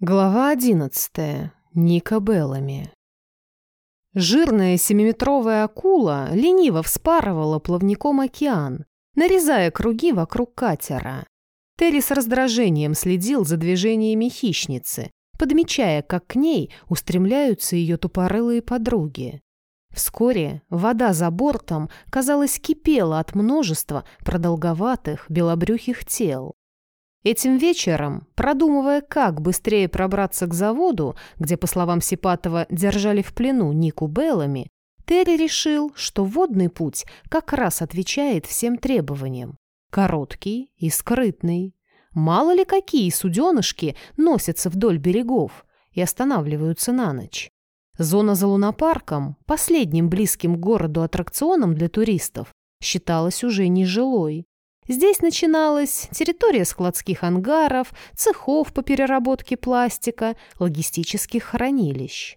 Глава одиннадцатая. Ника Беллами. Жирная семиметровая акула лениво вспарывала плавником океан, нарезая круги вокруг катера. Терри с раздражением следил за движениями хищницы, подмечая, как к ней устремляются ее тупорылые подруги. Вскоре вода за бортом, казалось, кипела от множества продолговатых белобрюхих тел. Этим вечером, продумывая, как быстрее пробраться к заводу, где, по словам Сипатова, держали в плену Нику Беллами, Терри решил, что водный путь как раз отвечает всем требованиям. Короткий и скрытный. Мало ли какие суденышки носятся вдоль берегов и останавливаются на ночь. Зона за лунопарком, последним близким к городу аттракционом для туристов, считалась уже нежилой. Здесь начиналась территория складских ангаров, цехов по переработке пластика, логистических хранилищ.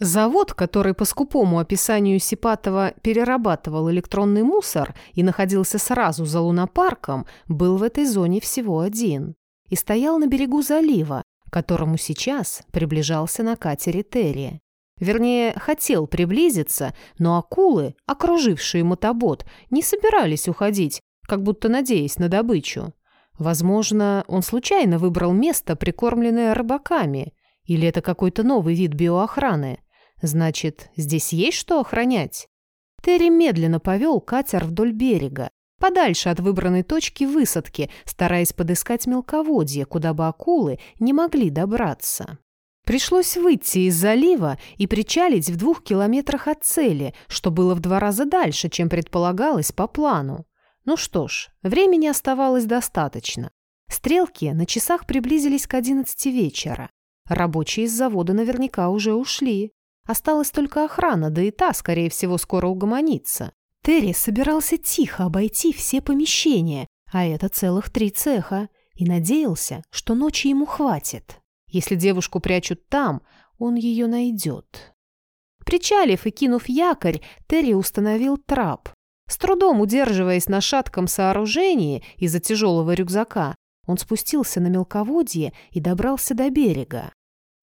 Завод, который по скупому описанию Сипатова перерабатывал электронный мусор и находился сразу за лунопарком, был в этой зоне всего один и стоял на берегу залива, к которому сейчас приближался на катере Терри. Вернее, хотел приблизиться, но акулы, окружившие мотобот, не собирались уходить, как будто надеясь на добычу. Возможно, он случайно выбрал место, прикормленное рыбаками, или это какой-то новый вид биоохраны. Значит, здесь есть что охранять? Терри медленно повел катер вдоль берега, подальше от выбранной точки высадки, стараясь подыскать мелководье, куда бы акулы не могли добраться. Пришлось выйти из залива и причалить в двух километрах от цели, что было в два раза дальше, чем предполагалось по плану. Ну что ж, времени оставалось достаточно. Стрелки на часах приблизились к одиннадцати вечера. Рабочие из завода наверняка уже ушли. Осталась только охрана, да и та, скорее всего, скоро угомонится. Терри собирался тихо обойти все помещения, а это целых три цеха, и надеялся, что ночи ему хватит. Если девушку прячут там, он ее найдет. Причалив и кинув якорь, Терри установил трап. С трудом удерживаясь на шатком сооружении из-за тяжелого рюкзака, он спустился на мелководье и добрался до берега.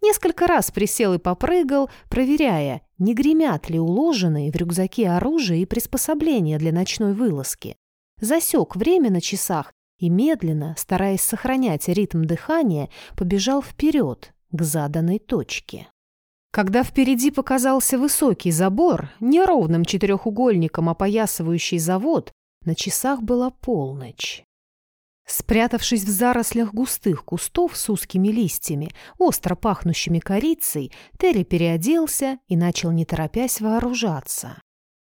Несколько раз присел и попрыгал, проверяя, не гремят ли уложенные в рюкзаке оружие и приспособления для ночной вылазки. Засек время на часах и медленно, стараясь сохранять ритм дыхания, побежал вперед, к заданной точке. Когда впереди показался высокий забор, неровным четырехугольником опоясывающий завод, на часах была полночь. Спрятавшись в зарослях густых кустов с узкими листьями, остро пахнущими корицей, Терри переоделся и начал не торопясь вооружаться.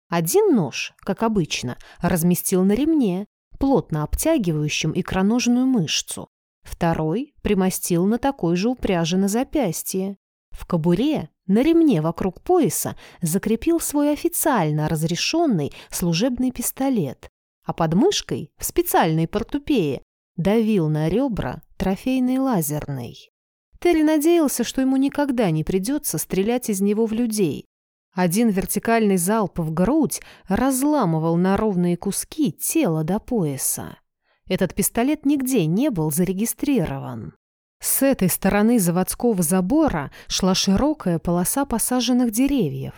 Один нож, как обычно, разместил на ремне, плотно обтягивающем икроножную мышцу. Второй примостил на такой же упряжи на запястье. В кобуре на ремне вокруг пояса закрепил свой официально разрешенный служебный пистолет, а под мышкой, в специальной портупее, давил на ребра трофейный лазерный. Терри надеялся, что ему никогда не придется стрелять из него в людей. Один вертикальный залп в грудь разламывал на ровные куски тело до пояса. Этот пистолет нигде не был зарегистрирован. С этой стороны заводского забора шла широкая полоса посаженных деревьев.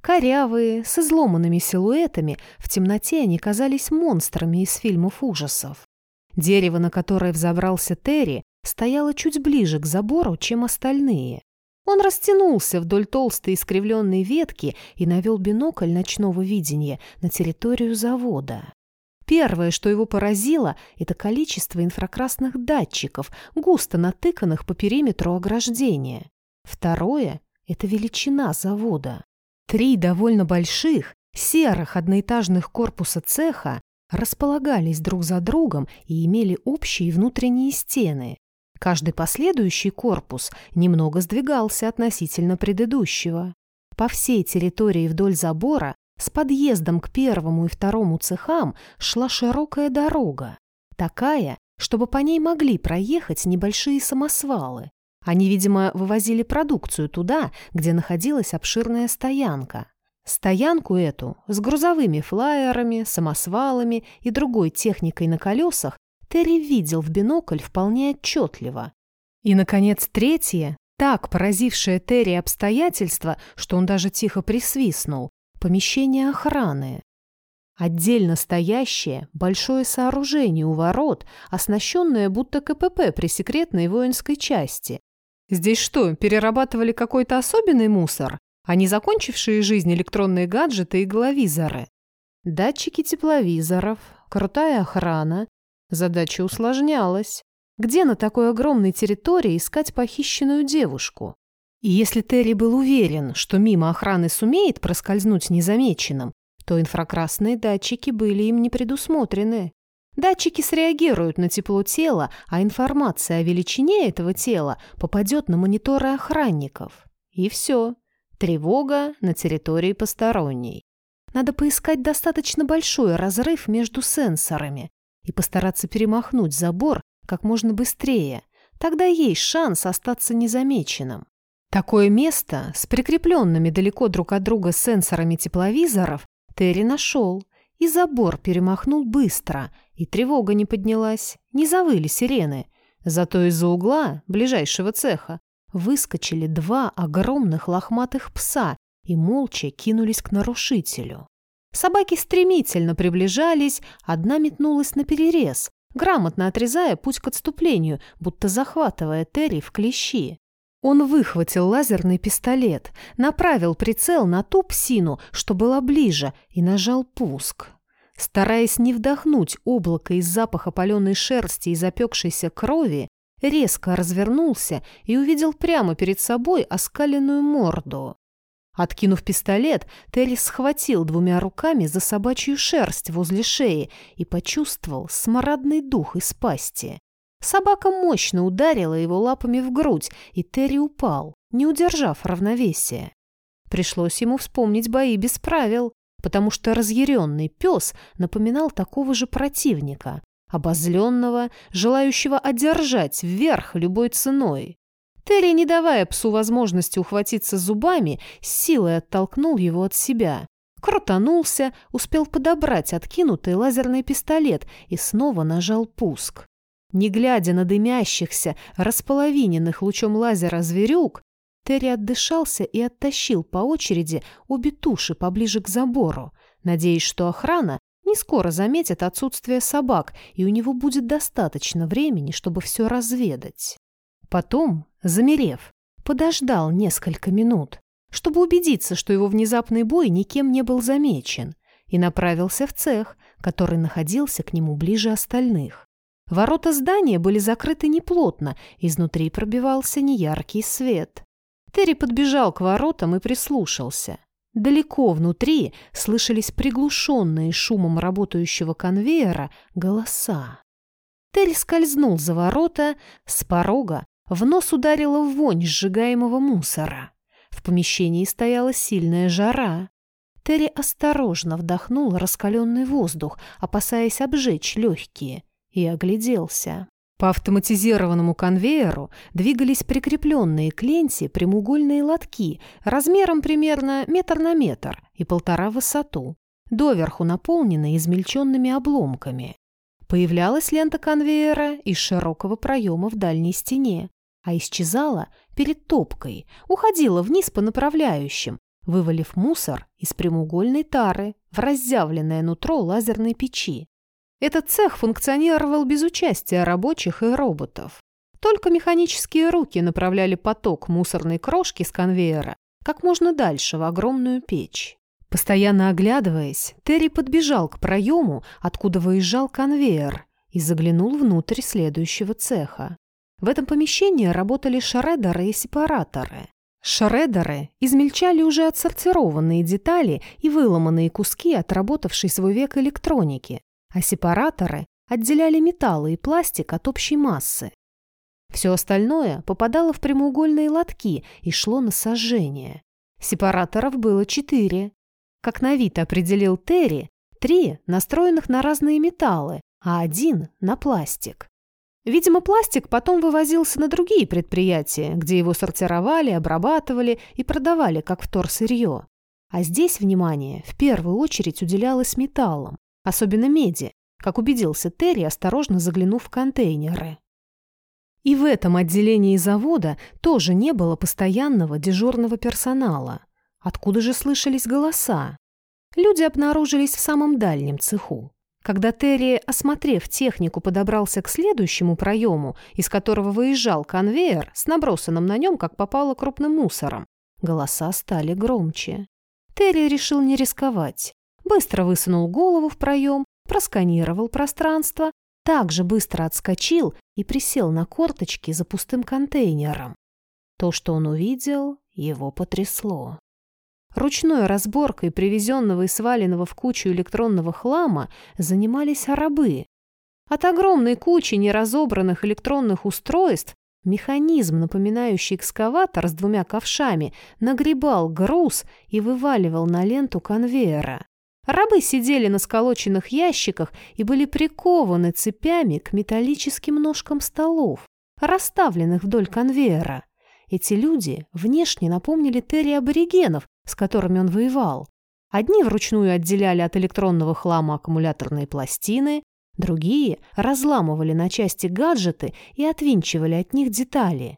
Корявые, с изломанными силуэтами, в темноте они казались монстрами из фильмов ужасов. Дерево, на которое взобрался Терри, стояло чуть ближе к забору, чем остальные. Он растянулся вдоль толстой искривленной ветки и навел бинокль ночного видения на территорию завода. Первое, что его поразило, это количество инфракрасных датчиков, густо натыканных по периметру ограждения. Второе – это величина завода. Три довольно больших, серых одноэтажных корпуса цеха располагались друг за другом и имели общие внутренние стены. Каждый последующий корпус немного сдвигался относительно предыдущего. По всей территории вдоль забора с подъездом к первому и второму цехам шла широкая дорога, такая, чтобы по ней могли проехать небольшие самосвалы. Они, видимо, вывозили продукцию туда, где находилась обширная стоянка. Стоянку эту с грузовыми флайерами, самосвалами и другой техникой на колесах Терри видел в бинокль вполне отчетливо. И, наконец, третье, так поразившее Терри обстоятельство, что он даже тихо присвистнул, помещение охраны. Отдельно стоящее большое сооружение у ворот, оснащенное будто КПП при секретной воинской части. Здесь что, перерабатывали какой-то особенный мусор, а не закончившие жизнь электронные гаджеты и головизоры? Датчики тепловизоров, крутая охрана. Задача усложнялась. Где на такой огромной территории искать похищенную девушку? И если Терри был уверен, что мимо охраны сумеет проскользнуть незамеченным, то инфракрасные датчики были им не предусмотрены. Датчики среагируют на тепло тела, а информация о величине этого тела попадет на мониторы охранников. И все. Тревога на территории посторонней. Надо поискать достаточно большой разрыв между сенсорами и постараться перемахнуть забор как можно быстрее. Тогда есть шанс остаться незамеченным. Такое место с прикрепленными далеко друг от друга сенсорами тепловизоров Терри нашел, и забор перемахнул быстро, и тревога не поднялась, не завыли сирены. Зато из-за угла, ближайшего цеха, выскочили два огромных лохматых пса и молча кинулись к нарушителю. Собаки стремительно приближались, одна метнулась на перерез, грамотно отрезая путь к отступлению, будто захватывая Терри в клещи. Он выхватил лазерный пистолет, направил прицел на ту псину, что была ближе, и нажал пуск. Стараясь не вдохнуть облако из запаха паленой шерсти и запекшейся крови, резко развернулся и увидел прямо перед собой оскаленную морду. Откинув пистолет, Терри схватил двумя руками за собачью шерсть возле шеи и почувствовал смрадный дух из пасти. Собака мощно ударила его лапами в грудь, и Терри упал, не удержав равновесия. Пришлось ему вспомнить бои без правил, потому что разъяренный пес напоминал такого же противника, обозленного, желающего одержать вверх любой ценой. Терри, не давая псу возможности ухватиться зубами, силой оттолкнул его от себя. Крутанулся, успел подобрать откинутый лазерный пистолет и снова нажал пуск. Не глядя на дымящихся, располовиненных лучом лазера зверюк, Терри отдышался и оттащил по очереди обе туши поближе к забору, надеясь, что охрана не скоро заметит отсутствие собак, и у него будет достаточно времени, чтобы все разведать. Потом, замерев, подождал несколько минут, чтобы убедиться, что его внезапный бой никем не был замечен, и направился в цех, который находился к нему ближе остальных. Ворота здания были закрыты неплотно, изнутри пробивался неяркий свет. Терри подбежал к воротам и прислушался. Далеко внутри слышались приглушенные шумом работающего конвейера голоса. Терри скользнул за ворота, с порога в нос ударила вонь сжигаемого мусора. В помещении стояла сильная жара. Терри осторожно вдохнул раскаленный воздух, опасаясь обжечь легкие, и огляделся. По автоматизированному конвейеру двигались прикрепленные к ленте прямоугольные лотки размером примерно метр на метр и полтора в высоту, доверху наполненные измельченными обломками. Появлялась лента конвейера из широкого проема в дальней стене, а исчезала перед топкой, уходила вниз по направляющим, вывалив мусор из прямоугольной тары в разъявленное нутро лазерной печи. Этот цех функционировал без участия рабочих и роботов. Только механические руки направляли поток мусорной крошки с конвейера как можно дальше в огромную печь. Постоянно оглядываясь, Терри подбежал к проему, откуда выезжал конвейер, и заглянул внутрь следующего цеха. В этом помещении работали шредеры и сепараторы. Шредеры измельчали уже отсортированные детали и выломанные куски отработавшей свой век электроники, а сепараторы отделяли металлы и пластик от общей массы. Все остальное попадало в прямоугольные лотки и шло на сожжение. Сепараторов было четыре. Как на вид определил Терри, три настроенных на разные металлы, а один на пластик. Видимо, пластик потом вывозился на другие предприятия, где его сортировали, обрабатывали и продавали как вторсырье. А здесь внимание в первую очередь уделялось металлам, особенно меди, как убедился Терри, осторожно заглянув в контейнеры. И в этом отделении завода тоже не было постоянного дежурного персонала. Откуда же слышались голоса? Люди обнаружились в самом дальнем цеху. Когда Терри, осмотрев технику, подобрался к следующему проему, из которого выезжал конвейер с набросанным на нем, как попало, крупным мусором, голоса стали громче. Терри решил не рисковать. Быстро высунул голову в проем, просканировал пространство, также быстро отскочил и присел на корточки за пустым контейнером. То, что он увидел, его потрясло. Ручной разборкой привезенного и сваленного в кучу электронного хлама занимались рабы. От огромной кучи неразобранных электронных устройств механизм, напоминающий экскаватор с двумя ковшами, нагребал груз и вываливал на ленту конвейера. Рабы сидели на сколоченных ящиках и были прикованы цепями к металлическим ножкам столов, расставленных вдоль конвейера. Эти люди внешне напомнили Терри аборигенов, с которыми он воевал. Одни вручную отделяли от электронного хлама аккумуляторные пластины, другие разламывали на части гаджеты и отвинчивали от них детали.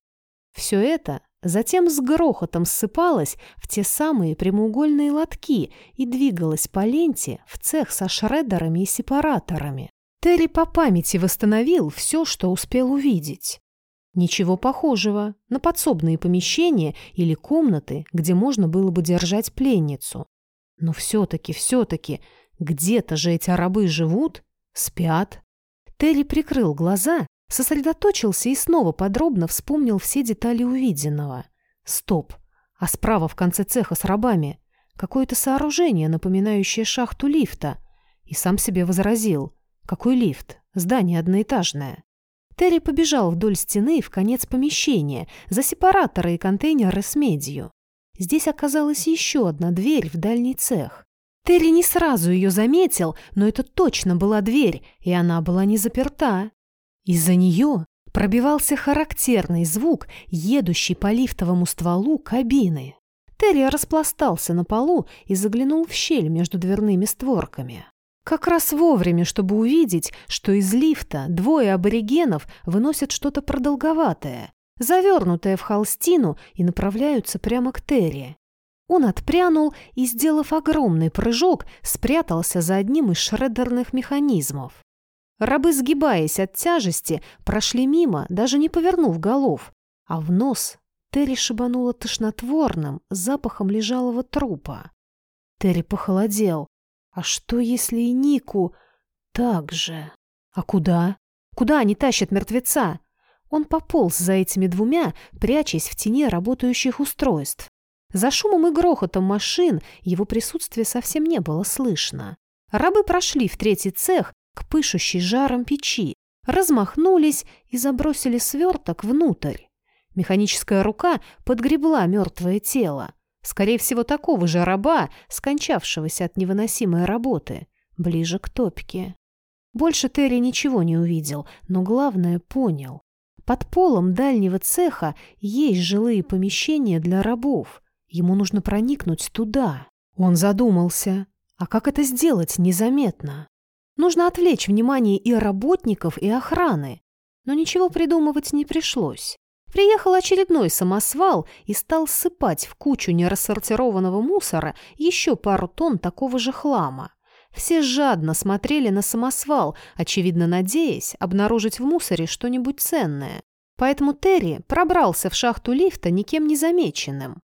Все это затем с грохотом ссыпалось в те самые прямоугольные лотки и двигалось по ленте в цех со шреддерами и сепараторами. Терри по памяти восстановил все, что успел увидеть. Ничего похожего на подсобные помещения или комнаты, где можно было бы держать пленницу. Но все-таки, все-таки, где-то же эти рабы живут, спят. Терри прикрыл глаза, сосредоточился и снова подробно вспомнил все детали увиденного. Стоп, а справа в конце цеха с рабами какое-то сооружение, напоминающее шахту лифта. И сам себе возразил. Какой лифт? Здание одноэтажное. Терри побежал вдоль стены в конец помещения, за сепараторы и контейнеры с медью. Здесь оказалась еще одна дверь в дальний цех. Терри не сразу ее заметил, но это точно была дверь, и она была не заперта. Из-за нее пробивался характерный звук, едущий по лифтовому стволу кабины. Терри распластался на полу и заглянул в щель между дверными створками. Как раз вовремя, чтобы увидеть, что из лифта двое аборигенов выносят что-то продолговатое, завернутое в холстину и направляются прямо к Терри. Он отпрянул и, сделав огромный прыжок, спрятался за одним из шреддерных механизмов. Рабы, сгибаясь от тяжести, прошли мимо, даже не повернув голов, а в нос Терри шибануло тошнотворным запахом лежалого трупа. Терри похолодел. А что, если и Нику так же? А куда? Куда они тащат мертвеца? Он пополз за этими двумя, прячась в тени работающих устройств. За шумом и грохотом машин его присутствие совсем не было слышно. Рабы прошли в третий цех к пышущей жаром печи, размахнулись и забросили сверток внутрь. Механическая рука подгребла мертвое тело. Скорее всего, такого же раба, скончавшегося от невыносимой работы, ближе к топке. Больше Терри ничего не увидел, но главное понял. Под полом дальнего цеха есть жилые помещения для рабов. Ему нужно проникнуть туда. Он задумался. А как это сделать незаметно? Нужно отвлечь внимание и работников, и охраны. Но ничего придумывать не пришлось. Приехал очередной самосвал и стал сыпать в кучу нерассортированного мусора еще пару тонн такого же хлама. Все жадно смотрели на самосвал, очевидно надеясь обнаружить в мусоре что-нибудь ценное. Поэтому Терри пробрался в шахту лифта никем не замеченным.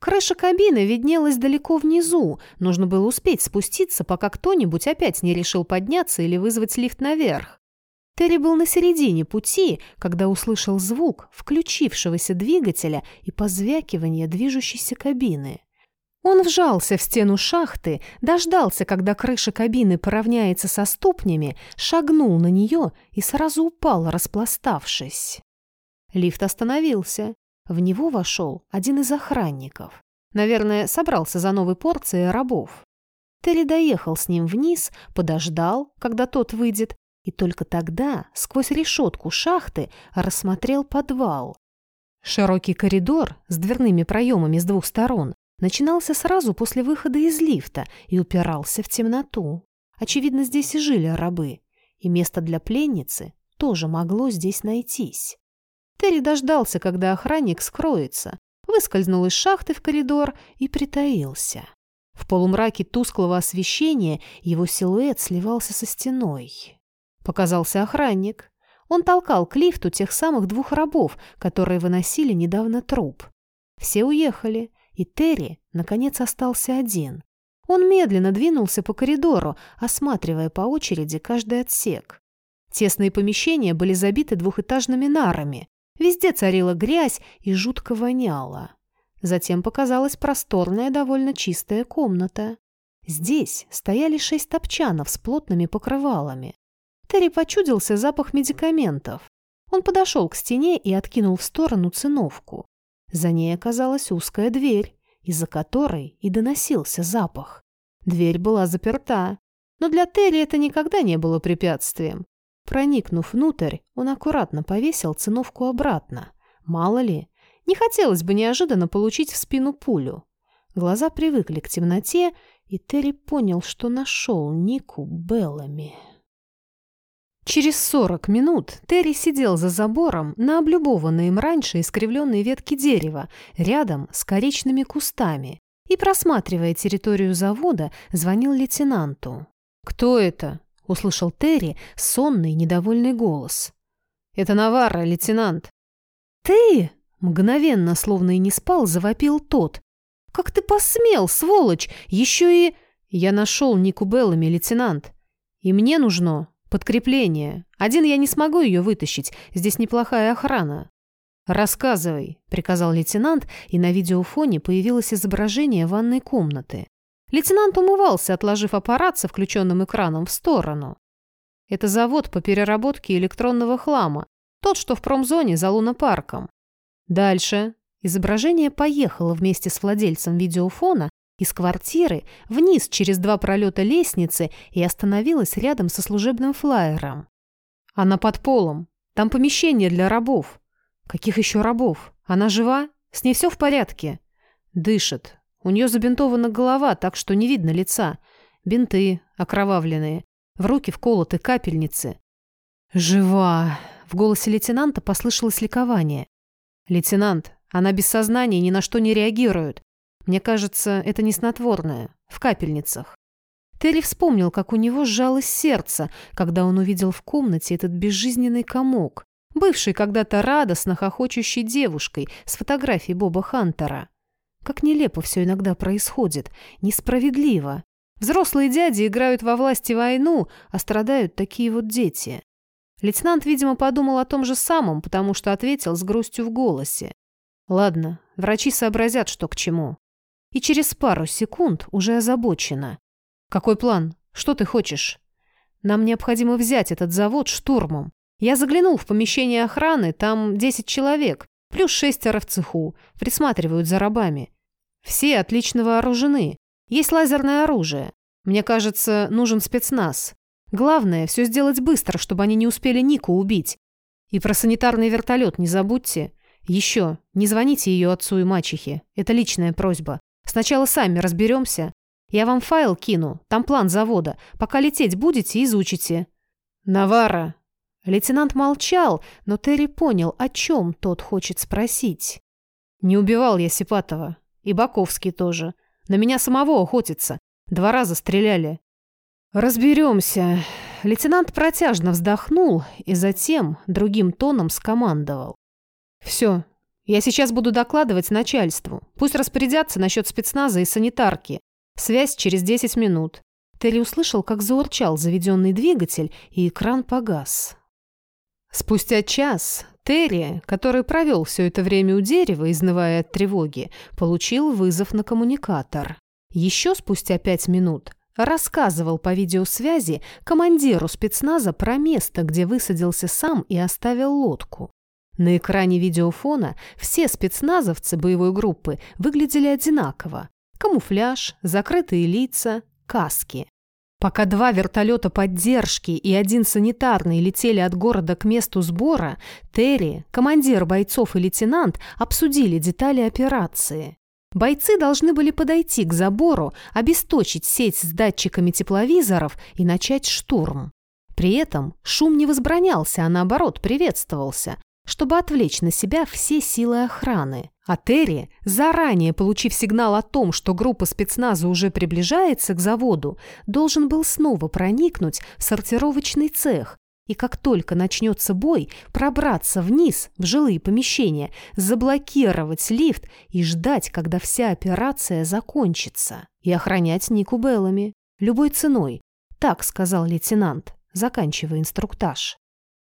Крыша кабины виднелась далеко внизу, нужно было успеть спуститься, пока кто-нибудь опять не решил подняться или вызвать лифт наверх. Терри был на середине пути, когда услышал звук включившегося двигателя и позвякивание движущейся кабины. Он вжался в стену шахты, дождался, когда крыша кабины поравняется со ступнями, шагнул на нее и сразу упал, распластавшись. Лифт остановился. В него вошел один из охранников. Наверное, собрался за новой порцией рабов. Терри доехал с ним вниз, подождал, когда тот выйдет, и только тогда сквозь решетку шахты рассмотрел подвал. Широкий коридор с дверными проемами с двух сторон начинался сразу после выхода из лифта и упирался в темноту. Очевидно, здесь и жили рабы, и место для пленницы тоже могло здесь найтись. Терри дождался, когда охранник скроется, выскользнул из шахты в коридор и притаился. В полумраке тусклого освещения его силуэт сливался со стеной. Показался охранник. Он толкал к лифту тех самых двух рабов, которые выносили недавно труп. Все уехали, и Терри, наконец, остался один. Он медленно двинулся по коридору, осматривая по очереди каждый отсек. Тесные помещения были забиты двухэтажными нарами. Везде царила грязь и жутко воняло. Затем показалась просторная, довольно чистая комната. Здесь стояли шесть топчанов с плотными покрывалами. Терри почудился запах медикаментов. Он подошел к стене и откинул в сторону циновку. За ней оказалась узкая дверь, из-за которой и доносился запах. Дверь была заперта, но для Терри это никогда не было препятствием. Проникнув внутрь, он аккуратно повесил циновку обратно. Мало ли, не хотелось бы неожиданно получить в спину пулю. Глаза привыкли к темноте, и Терри понял, что нашел Нику Беллами. Через сорок минут Терри сидел за забором на облюбованной им раньше искривленной ветке дерева, рядом с коричными кустами, и, просматривая территорию завода, звонил лейтенанту. «Кто это?» — услышал Терри сонный, недовольный голос. «Это Наварра, лейтенант». «Ты?» — мгновенно, словно и не спал, завопил тот. «Как ты посмел, сволочь! Еще и...» «Я нашел Нику Беллами, лейтенант. И мне нужно «Подкрепление. Один я не смогу ее вытащить. Здесь неплохая охрана». «Рассказывай», — приказал лейтенант, и на видеофоне появилось изображение ванной комнаты. Лейтенант умывался, отложив аппарат со включенным экраном в сторону. Это завод по переработке электронного хлама, тот, что в промзоне за лунопарком. Дальше. Изображение поехало вместе с владельцем видеофона из квартиры вниз через два пролета лестницы и остановилась рядом со служебным флаером. Она под полом. Там помещение для рабов. Каких еще рабов? Она жива? С ней все в порядке? Дышит. У нее забинтована голова, так что не видно лица. Бинты окровавленные. В руки вколоты капельницы. «Жива!» В голосе лейтенанта послышалось ликование. «Лейтенант, она без сознания ни на что не реагирует. Мне кажется, это не снотворное. В капельницах. Терри вспомнил, как у него сжалось сердце, когда он увидел в комнате этот безжизненный комок, бывший когда-то радостно хохочущей девушкой с фотографией Боба Хантера. Как нелепо все иногда происходит, несправедливо. Взрослые дяди играют во власти войну, а страдают такие вот дети. Лейтенант, видимо, подумал о том же самом, потому что ответил с грустью в голосе. «Ладно, врачи сообразят, что к чему и через пару секунд уже озабочена. «Какой план? Что ты хочешь?» «Нам необходимо взять этот завод штурмом. Я заглянул в помещение охраны, там 10 человек, плюс шестеро в цеху, присматривают за рабами. Все отлично вооружены. Есть лазерное оружие. Мне кажется, нужен спецназ. Главное, все сделать быстро, чтобы они не успели Нику убить. И про санитарный вертолет не забудьте. Еще, не звоните ее отцу и мачехе. Это личная просьба. Сначала сами разберемся. Я вам файл кину, там план завода. Пока лететь будете, изучите». «Навара!» Лейтенант молчал, но Терри понял, о чем тот хочет спросить. «Не убивал я Сипатова. И Баковский тоже. На меня самого охотится. Два раза стреляли». «Разберемся». Лейтенант протяжно вздохнул и затем другим тоном скомандовал. «Все, я сейчас буду докладывать начальству. Пусть распорядятся насчет спецназа и санитарки. Связь через 10 минут». Терри услышал, как заурчал заведенный двигатель, и экран погас. Спустя час Терри, который провел все это время у дерева, изнывая от тревоги, получил вызов на коммуникатор. Еще спустя пять минут рассказывал по видеосвязи командиру спецназа про место, где высадился сам и оставил лодку. На экране видеофона все спецназовцы боевой группы выглядели одинаково. Камуфляж, закрытые лица, каски. Пока два вертолета поддержки и один санитарный летели от города к месту сбора, Терри, командир бойцов и лейтенант обсудили детали операции. Бойцы должны были подойти к забору, обесточить сеть с датчиками тепловизоров и начать штурм. При этом шум не возбранялся, а наоборот приветствовался. Чтобы отвлечь на себя все силы охраны. А Терри, заранее получив сигнал о том, что группа спецназа уже приближается к заводу, должен был снова проникнуть в сортировочный цех и как только начнется бой, пробраться вниз в жилые помещения, заблокировать лифт и ждать, когда вся операция закончится. И охранять Нику Беллами. Любой ценой. Так сказал лейтенант, заканчивая инструктаж.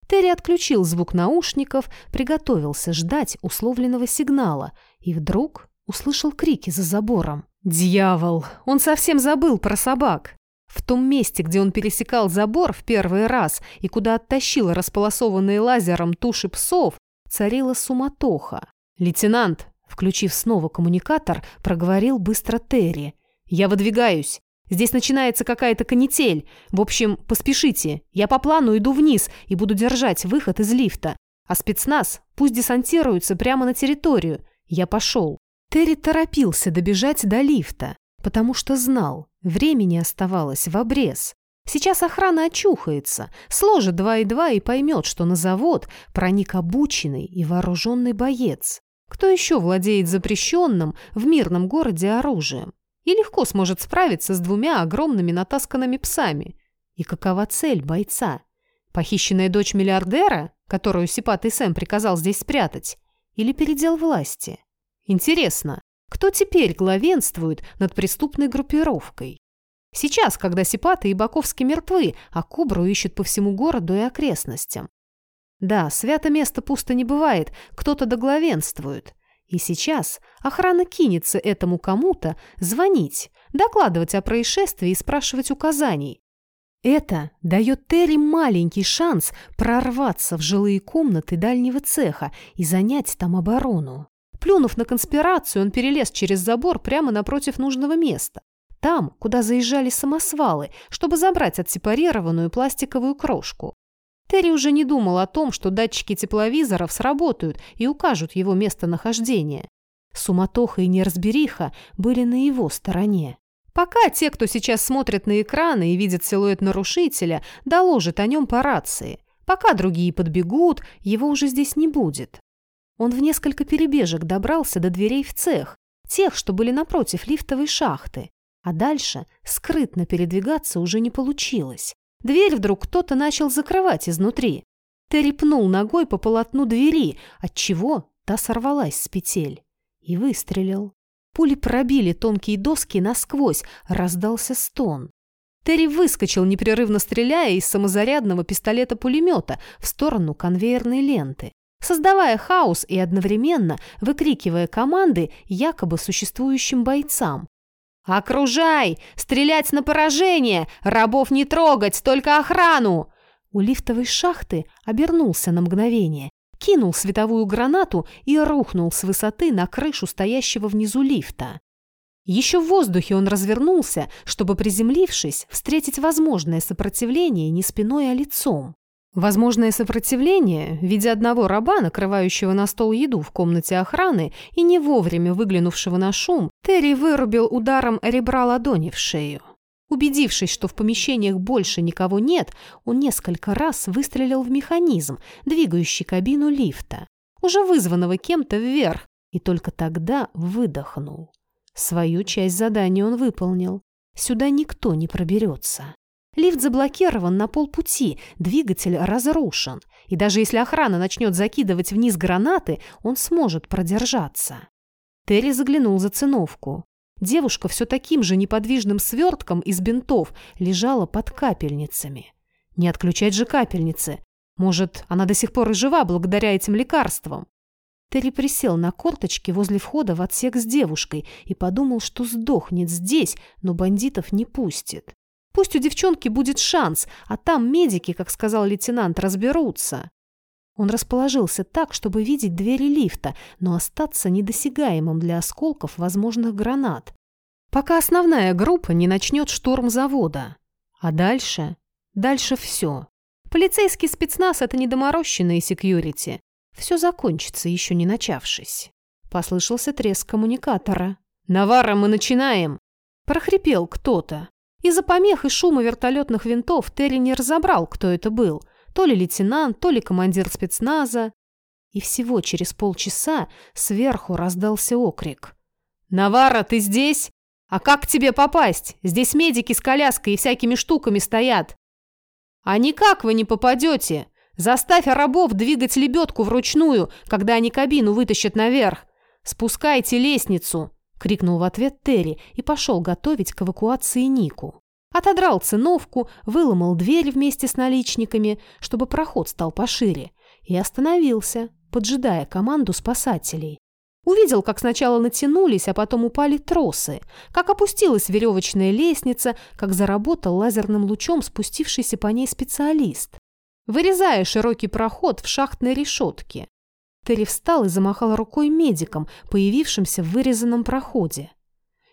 Терри отключил звук наушников, приготовился ждать условленного сигнала и вдруг услышал крики за забором. «Дьявол! Он совсем забыл про собак!» В том месте, где он пересекал забор в первый раз и куда оттащил располосованные лазером туши псов, царила суматоха. Лейтенант, включив снова коммуникатор, проговорил быстро Терри. «Я выдвигаюсь. Здесь начинается какая-то канитель. В общем, поспешите. Я по плану иду вниз и буду держать выход из лифта. А спецназ пусть десантируется прямо на территорию. Я пошел». Терри торопился добежать до лифта, потому что знал, времени оставалось в обрез. Сейчас охрана очухается, сложит два и два и поймет, что на завод проник обученный и вооруженный боец. Кто еще владеет запрещенным в мирном городе оружием? И легко сможет справиться с двумя огромными натасканными псами. И какова цель бойца? Похищенная дочь миллиардера, которую Сипатый Сэм приказал здесь спрятать? Или передел власти? Интересно, кто теперь главенствует над преступной группировкой? Сейчас, когда Сипаты и Баковский мертвы, а Кубру ищут по всему городу и окрестностям. Да, свято место пусто не бывает, кто-то доглавенствует. И сейчас охрана кинется этому кому-то звонить, докладывать о происшествии и спрашивать указаний. Это дает Терри маленький шанс прорваться в жилые комнаты дальнего цеха и занять там оборону. Плюнув на конспирацию, он перелез через забор прямо напротив нужного места. Там, куда заезжали самосвалы, чтобы забрать отсепарированную пластиковую крошку. Терри уже не думал о том, что датчики тепловизоров сработают и укажут его местонахождение. Суматоха и неразбериха были на его стороне. Пока те, кто сейчас смотрит на экраны и видит силуэт нарушителя, доложат о нем по рации. Пока другие подбегут, его уже здесь не будет. Он в несколько перебежек добрался до дверей в цех, тех, что были напротив лифтовой шахты. А дальше скрытно передвигаться уже не получилось. Дверь вдруг кто-то начал закрывать изнутри. Терри пнул ногой по полотну двери, отчего та сорвалась с петель. И выстрелил. Пули пробили тонкие доски насквозь, раздался стон. Терри выскочил, непрерывно стреляя из самозарядного пистолета-пулемета в сторону конвейерной ленты, создавая хаос и одновременно выкрикивая команды якобы существующим бойцам. «Окружай! Стрелять на поражение! Рабов не трогать, только охрану!» У лифтовой шахты обернулся на мгновение, кинул световую гранату и рухнул с высоты на крышу стоящего внизу лифта. Еще в воздухе он развернулся, чтобы, приземлившись, встретить возможное сопротивление не спиной, а лицом. Возможное сопротивление в виде одного раба, накрывающего на стол еду в комнате охраны и не вовремя выглянувшего на шум, Терри вырубил ударом ребра ладони в шею. Убедившись, что в помещениях больше никого нет, он несколько раз выстрелил в механизм, двигающий кабину лифта, уже вызванного кем-то вверх, и только тогда выдохнул. Свою часть задания он выполнил. Сюда никто не проберется. Лифт заблокирован на полпути, двигатель разрушен, и даже если охрана начнет закидывать вниз гранаты, он сможет продержаться. Терри заглянул за циновку. Девушка все таким же неподвижным свертком из бинтов лежала под капельницами. Не отключать же капельницы. Может, она до сих пор и жива благодаря этим лекарствам. Терри присел на корточки возле входа в отсек с девушкой и подумал, что сдохнет здесь, но бандитов не пустит. Пусть у девчонки будет шанс, а там медики, как сказал лейтенант, разберутся. Он расположился так, чтобы видеть двери лифта, но остаться недосягаемым для осколков возможных гранат. Пока основная группа не начнет штурм завода. А дальше? Дальше все. Полицейский спецназ — это недоморощенные секьюрити. Все закончится, еще не начавшись. Послышался треск коммуникатора. «Навара, мы начинаем!» Прохрипел кто-то. Из-за помех и шума вертолетных винтов Терри не разобрал, кто это был. То ли лейтенант, то ли командир спецназа. И всего через полчаса сверху раздался окрик. «Навара, ты здесь? А как к тебе попасть? Здесь медики с коляской и всякими штуками стоят». «А никак вы не попадете. Заставь рабов двигать лебедку вручную, когда они кабину вытащат наверх. Спускайте лестницу!» — крикнул в ответ Терри и пошел готовить к эвакуации Нику. Отодрал циновку, выломал дверь вместе с наличниками, чтобы проход стал пошире, и остановился, поджидая команду спасателей. Увидел, как сначала натянулись, а потом упали тросы, как опустилась веревочная лестница, как заработал лазерным лучом спустившийся по ней специалист, вырезая широкий проход в шахтной решетке. Терри встал и замахал рукой медикам, появившимся в вырезанном проходе.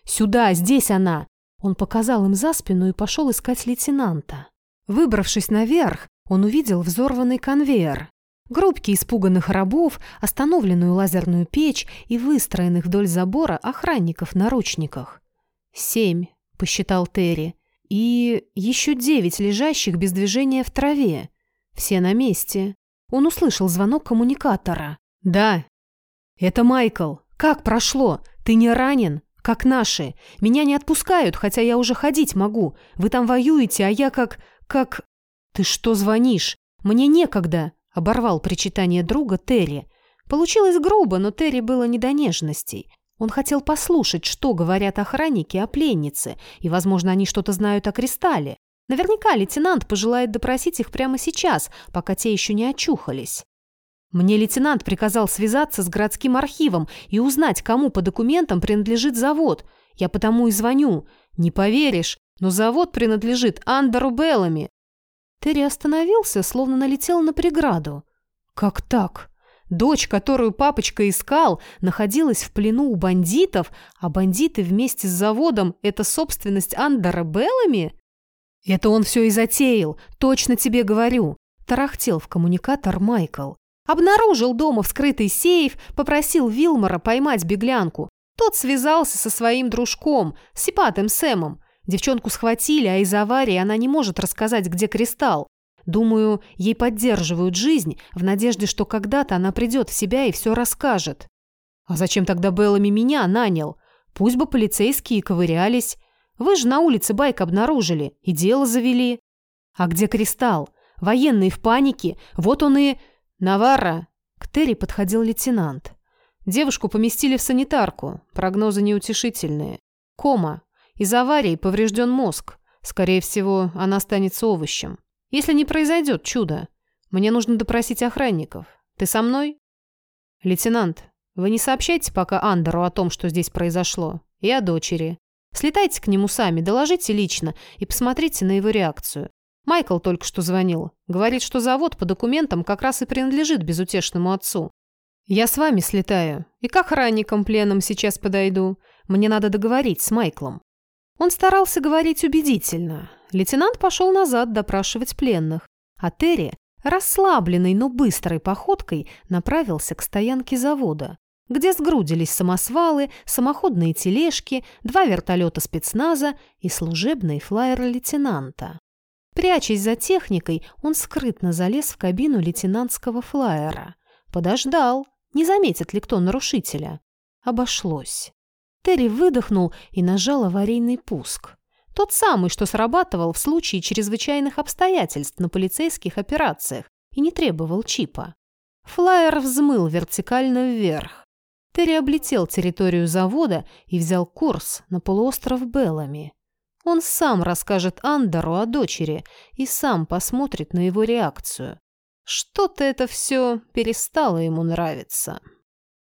«Сюда, здесь она!» Он показал им за спину и пошел искать лейтенанта. Выбравшись наверх, он увидел взорванный конвейер. Группки испуганных рабов, остановленную лазерную печь и выстроенных вдоль забора охранников на ручниках. «Семь», — посчитал Терри, — «и еще девять лежащих без движения в траве. Все на месте». Он услышал звонок коммуникатора. «Да». «Это Майкл. Как прошло? Ты не ранен? Как наши? Меня не отпускают, хотя я уже ходить могу. Вы там воюете, а я как... как...» «Ты что звонишь? Мне некогда!» — оборвал причитание друга Терри. Получилось грубо, но Терри было не до нежностей. Он хотел послушать, что говорят охранники о пленнице, и, возможно, они что-то знают о Кристалле. Наверняка лейтенант пожелает допросить их прямо сейчас, пока те еще не очухались. Мне лейтенант приказал связаться с городским архивом и узнать, кому по документам принадлежит завод. Я потому и звоню. Не поверишь, но завод принадлежит Андеру Беллами. Терри остановился, словно налетел на преграду. Как так? Дочь, которую папочка искал, находилась в плену у бандитов, а бандиты вместе с заводом – это собственность Андера Беллами? «Это он все и затеял, точно тебе говорю», – тарахтел в коммуникатор Майкл. Обнаружил дома вскрытый сейф, попросил Вилмора поймать беглянку. Тот связался со своим дружком, Сипатым Сэмом. Девчонку схватили, а из аварии она не может рассказать, где кристалл. Думаю, ей поддерживают жизнь в надежде, что когда-то она придет в себя и все расскажет. А зачем тогда Беллами меня нанял? Пусть бы полицейские ковырялись. Вы же на улице байк обнаружили и дело завели. А где кристалл? Военные в панике. Вот он и... Навара. К Терри подходил лейтенант. Девушку поместили в санитарку. Прогнозы неутешительные. Кома. Из аварии поврежден мозг. Скорее всего, она станет овощем. Если не произойдет чудо. Мне нужно допросить охранников. Ты со мной? Лейтенант, вы не сообщайте пока Андеру о том, что здесь произошло. И о дочери. Слетайте к нему сами, доложите лично и посмотрите на его реакцию. Майкл только что звонил. Говорит, что завод по документам как раз и принадлежит безутешному отцу. Я с вами слетаю. И как охранникам пленным сейчас подойду. Мне надо договорить с Майклом. Он старался говорить убедительно. Лейтенант пошел назад допрашивать пленных. А Терри, расслабленный, но быстрой походкой, направился к стоянке завода где сгрудились самосвалы, самоходные тележки, два вертолета спецназа и служебный флайер лейтенанта. Прячась за техникой, он скрытно залез в кабину лейтенантского флайера. Подождал, не заметит ли кто нарушителя. Обошлось. Терри выдохнул и нажал аварийный пуск. Тот самый, что срабатывал в случае чрезвычайных обстоятельств на полицейских операциях и не требовал чипа. Флайер взмыл вертикально вверх. Терри облетел территорию завода и взял курс на полуостров Беллами. Он сам расскажет Андеру о дочери и сам посмотрит на его реакцию. Что-то это все перестало ему нравиться.